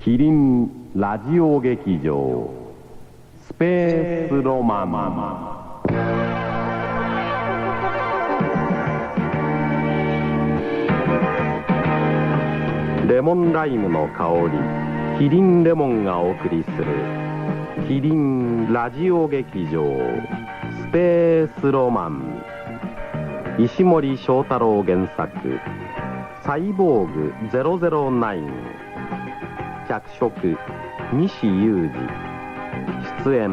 キリンラジオ劇場スペースロマン。レモンライムの香りキリンレモンがお送りするキリンラジオ劇場スペースロマン。石森章太郎原作サイボーグ009脚色。西裕二。出演。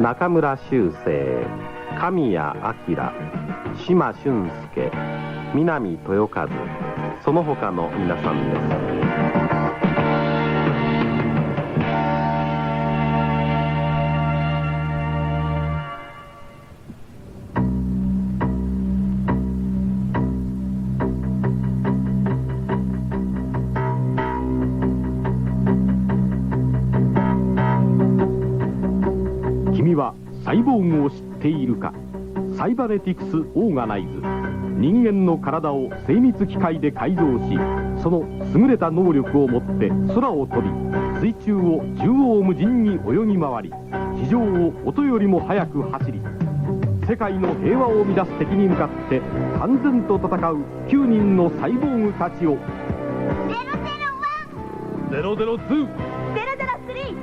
中村修正。神谷明。島俊介。南豊和。その他の皆さんです。っているか。サイバネティクス・オーガナイズ人間の体を精密機械で改造しその優れた能力を持って空を飛び水中を縦横無尽に泳ぎ回り地上を音よりも速く走り世界の平和を乱す敵に向かって完全と戦う9人のサイボーグたちを。001 002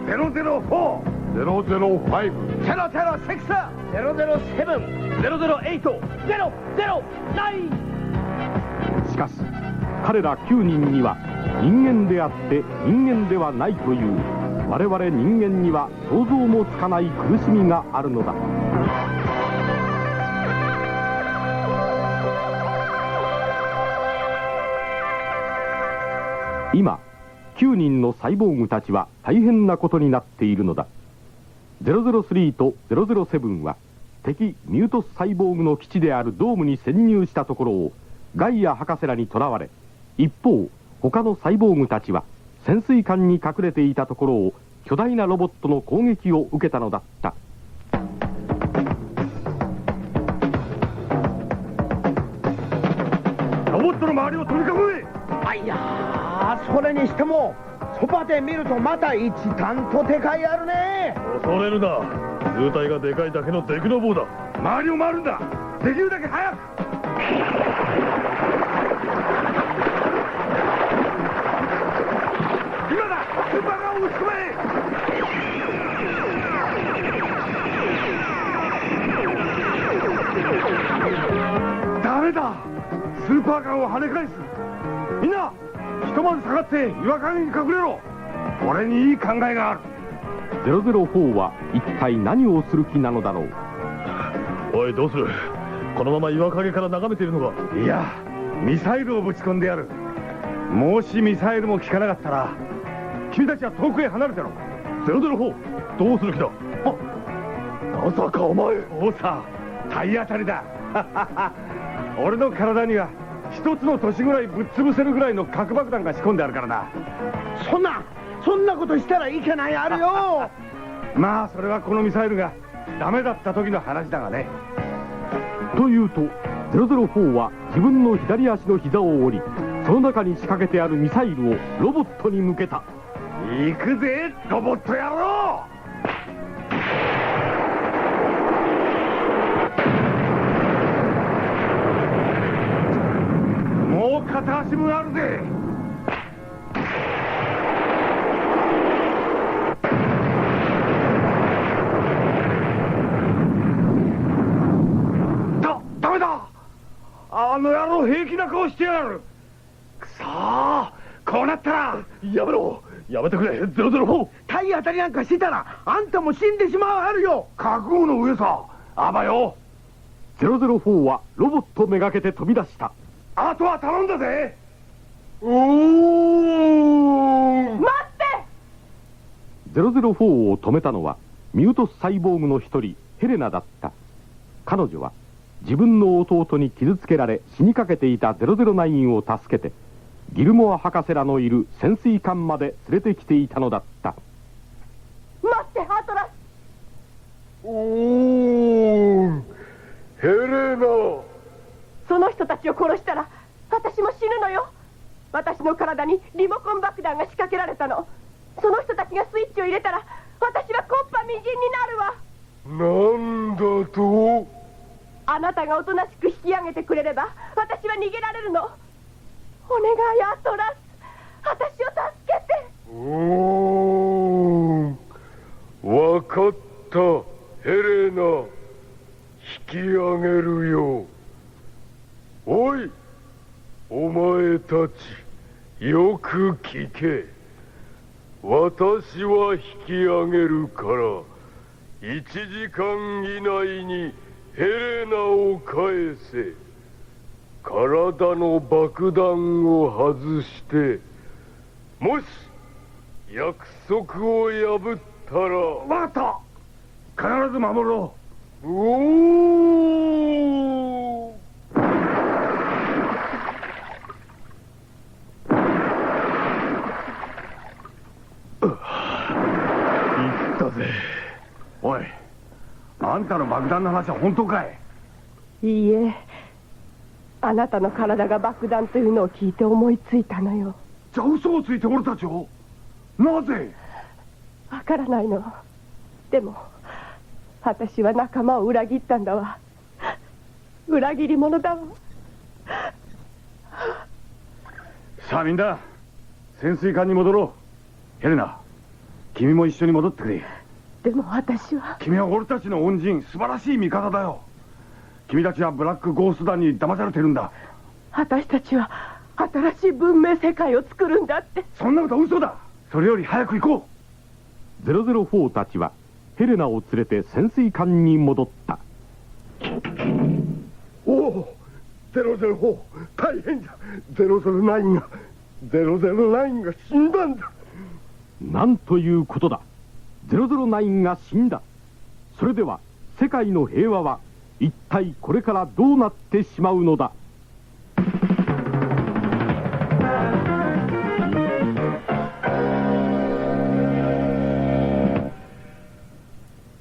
003 004 005 006 007 008 009しかし彼ら9人には人間であって人間ではないという我々人間には想像もつかない苦しみがあるのだ。今9人のサイボーグたちは大変なことになっているのだ003と007は敵ミュートスサイボーグの基地であるドームに潜入したところをガイア博士らに捕らわれ一方他のサイボーグたちは潜水艦に隠れていたところを巨大なロボットの攻撃を受けたのだった。ロボットの周りを取り囲めあいやーそれにしてもそばで見るとまた一段とでかいあるね。恐れるな。図体がでかいだけのデクノボーだ。周りを回るんだ。できるだけ早く。今だ。スーパーカーを撃ち込めダメだ。スーパーカーを跳ね返す。みんなひとまず下がって岩陰に隠れろ。俺にいい考えがある。004は一体何をする気なのだろう。おいどうする？このまま岩陰から眺めているのか。いやミサイルをぶち込んでやる。もしミサイルも効かなかったら君たちは遠くへ離れてろ。004どうする気だ？まさかお前。そうさ体当たりだ。俺の体には一つの年ぐらいぶっ潰せるぐらいの核爆弾が仕込んであるからな。そんなそんなことしたらいけないあるよ。まあそれはこのミサイルがダメだった時の話だがね。というと004は自分の左足の膝を折りその中に仕掛けてあるミサイルをロボットに向けた。行くぜロボット野郎もう片足分あるぜ。だダメだ。あの野郎平気な顔してやる。くそーこうなったら。やめろ。やめてくれ。004体当たりなんかしてたらあんたも死んでしまうあるよ。覚悟の上さ。あばよ。004はロボットめがけて飛び出したあとは頼んだぜ。おー。待って。004を止めたのはミュートスサイボーグの一人ヘレナだった。彼女は自分の弟に傷つけられ死にかけていた009を助けてギルモア博士らのいる潜水艦まで連れてきていたのだった。待ってアトラス。おー。ヘレナその人たちを殺したら私も死ぬのよ。私の体にリモコン爆弾が仕掛けられたの。その人たちがスイッチを入れたら私はコッパみじんになるわ。なんだと？あなたがおとなしく引き上げてくれれば私は逃げられるの。お願いアトラス私を助けて。おー。んわかったヘレナ。引き上げるよおいお前たちよく聞け。私は引き上げるから1時間以内にヘレナを返せ。体の爆弾を外してもし約束を破ったらわかった。必ず守ろおおったぜおいあんたの爆弾の話は本当かい？いいえあなたの体が爆弾というのを聞いて思いついたのよ。じゃあ嘘をついて俺たちを？なぜ？わからないの。でも私は仲間を裏切ったんだわ。裏切り者だわ。さあみんな潜水艦に戻ろう。ヘレナ君も一緒に戻ってくれ。でも私は。君は俺たちの恩人素晴らしい味方だよ。君たちはブラックゴースト団に騙されてるんだ。私たちは新しい文明世界を作るんだって。そんなことは嘘だ。それより早く行こ004たちはヘレナを連れて潜水艦に戻った。おお004大変じゃ。009が009が死んだんだなんということだ。009が死んだ。それでは世界の平和は一体これからどうなってしまうのだ。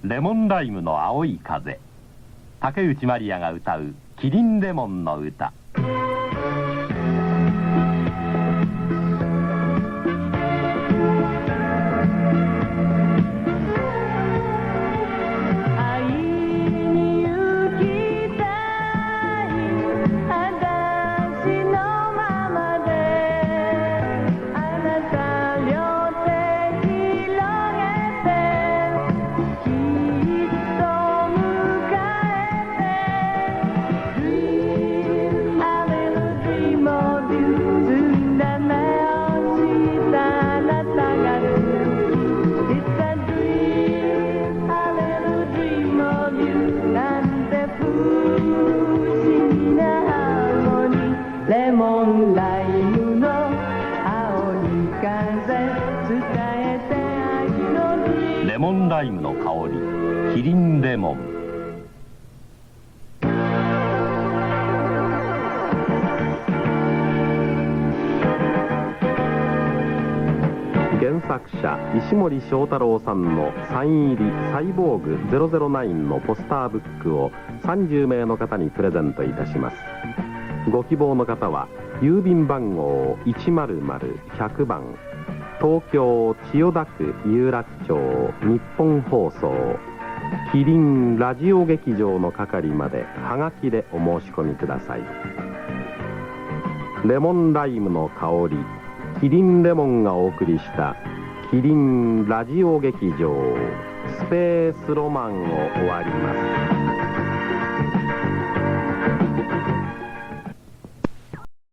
レモンライムの青い風。竹内まりやが歌う「キリンレモンの歌」キリンレモン。原作者石森章太郎さんのサイン入り「サイボーグ009」のポスターブックを30名の方にプレゼントいたします。ご希望の方は郵便番号100-100番東京千代田区有楽町日本放送キリンラジオ劇場の係までハガキでお申し込みください。レモンライムの香りキリンレモンがお送りしたキリンラジオ劇場スペースロマンを終わります。